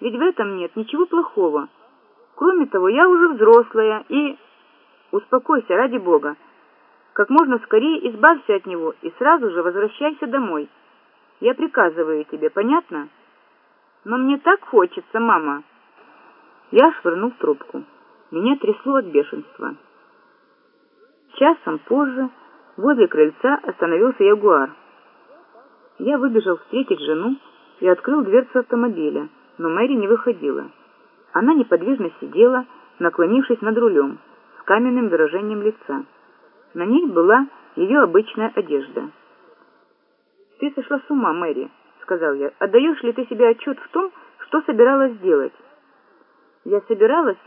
Ведь в этом нет ничего плохого. Кроме того, я уже взрослая и... Успокойся, ради бога. Как можно скорее избавься от него и сразу же возвращайся домой. Я приказываю тебе, понятно? Но мне так хочется, мама. Я швырнул трубку. Меня трясло от бешенства. Часом позже возле крыльца остановился ягуар. Я выбежал встретить жену и открыл дверцу автомобиля, но Мэри не выходила. Она неподвижно сидела, наклонившись над рулем, с каменным выражением лица. На ней была ее обычная одежда. «Ты сошла с ума, Мэри», — сказал я. «Отдаешь ли ты себе отчет в том, что собиралась сделать?» «Я собиралась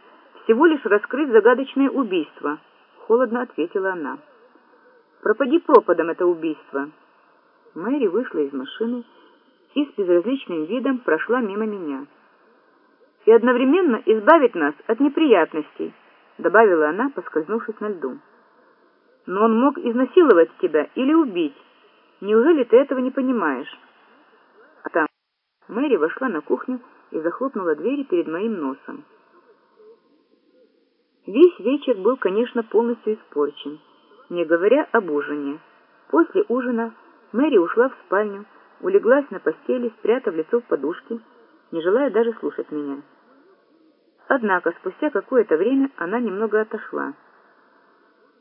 всего лишь раскрыть загадочное убийство», — холодно ответила она. «Пропади пропадом это убийство». Мэри вышла из машины и с безразличным видом прошла мимо меня. «И одновременно избавить нас от неприятностей», — добавила она, поскользнувшись на льду. «Но он мог изнасиловать тебя или убить. Неужели ты этого не понимаешь?» А там Мэри вошла на кухню и захлопнула двери перед моим носом. Весь вечер был, конечно, полностью испорчен, не говоря об ужине. После ужина Мэри ушла в спальню, улеглась на постели, спрятав лицо в подушке, не желая даже слушать меня. Однако спустя какое-то время она немного отошла.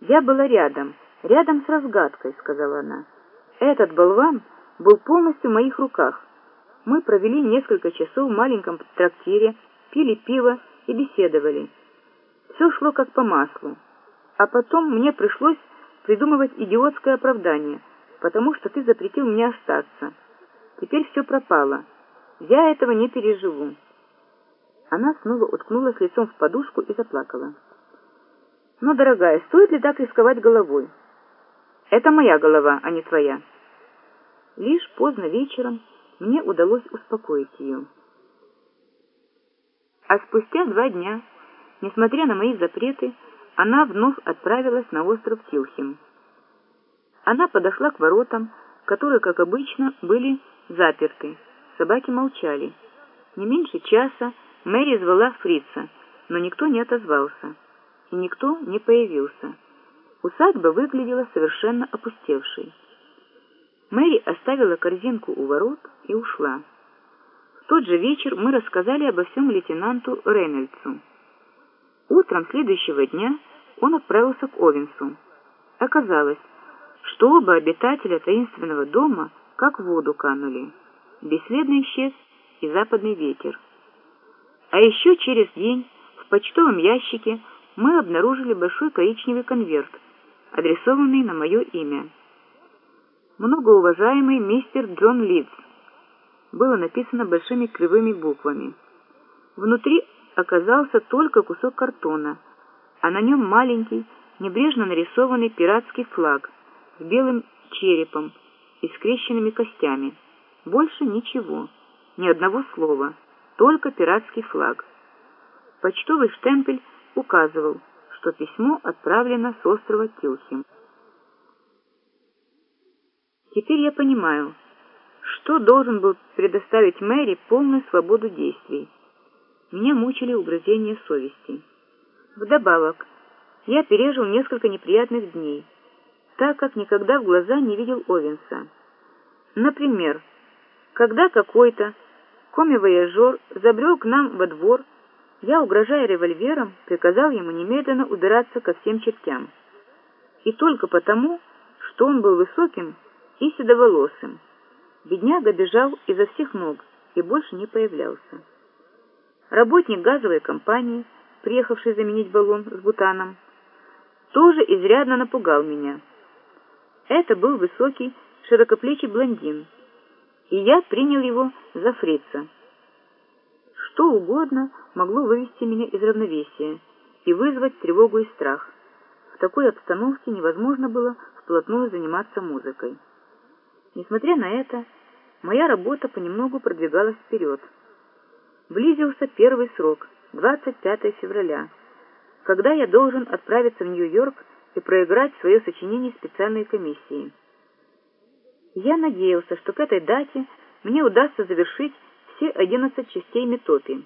«Я была рядом, рядом с разгадкой», — сказала она. «Этот болван был полностью в моих руках. Мы провели несколько часов в маленьком трактире, пили пиво и беседовали. Все шло как по маслу. А потом мне пришлось придумывать идиотское оправдание, потому что ты запретил мне остаться. Теперь все пропало. Я этого не переживу. Она снова уткнулась лицом в подушку и заплакала. «Но, дорогая, стоит ли так рисковать головой? Это моя голова, а не твоя». Лишь поздно вечером мне удалось успокоить ее. А спустя два дня Несмотря на мои запреты, она вновь отправилась на остров Тилхим. Она подошла к воротам, которые, как обычно, были заперты. Собаки молчали. Не меньше часа Мэри звала фрица, но никто не отозвался, и никто не появился. Усадьба выглядела совершенно опустевшей. Мэри оставила корзинку у ворот и ушла. В тот же вечер мы рассказали обо всем лейтенанту Рейнольдсу. Утром следующего дня он отправился к Овенсу. Оказалось, что оба обитателя таинственного дома как в воду канули. Бесследно исчез и западный ветер. А еще через день в почтовом ящике мы обнаружили большой коричневый конверт, адресованный на мое имя. «Многоуважаемый мистер Джон Лидс» было написано большими кривыми буквами. Внутри оказался только кусок картона, а на нем маленький, небрежно нарисованный пиратский флаг с белым черепом и скрещенными костями. Больше ничего, ни одного слова, только пиратский флаг. Почтовый штемпель указывал, что письмо отправлено с острова Тилхим. Теперь я понимаю, что должен был предоставить Мэри полную свободу действий. Меня мучили угрызения совести. Вдобавок, я пережил несколько неприятных дней, так как никогда в глаза не видел Овенса. Например, когда какой-то коми-вояжер забрел к нам во двор, я, угрожая револьвером, приказал ему немедленно убираться ко всем чертям. И только потому, что он был высоким и седоволосым. Бедняга бежал изо всех ног и больше не появлялся. Работник газовой компании, приехавший заменить баллон с бутаном, тоже изрядно напугал меня. Это был высокий, широкоплечий блондин, и я принял его за фрица. Что угодно могло вывести меня из равновесия и вызвать тревогу и страх. В такой обстановке невозможно было вплотную заниматься музыкой. Несмотря на это, моя работа понемногу продвигалась вперед. Близился первый срок, 25 февраля, когда я должен отправиться в Нью-Йорк и проиграть свое сочинение специальной комиссии. Я надеялся, что к этой дате мне удастся завершить все все одиннадцать частей метопи.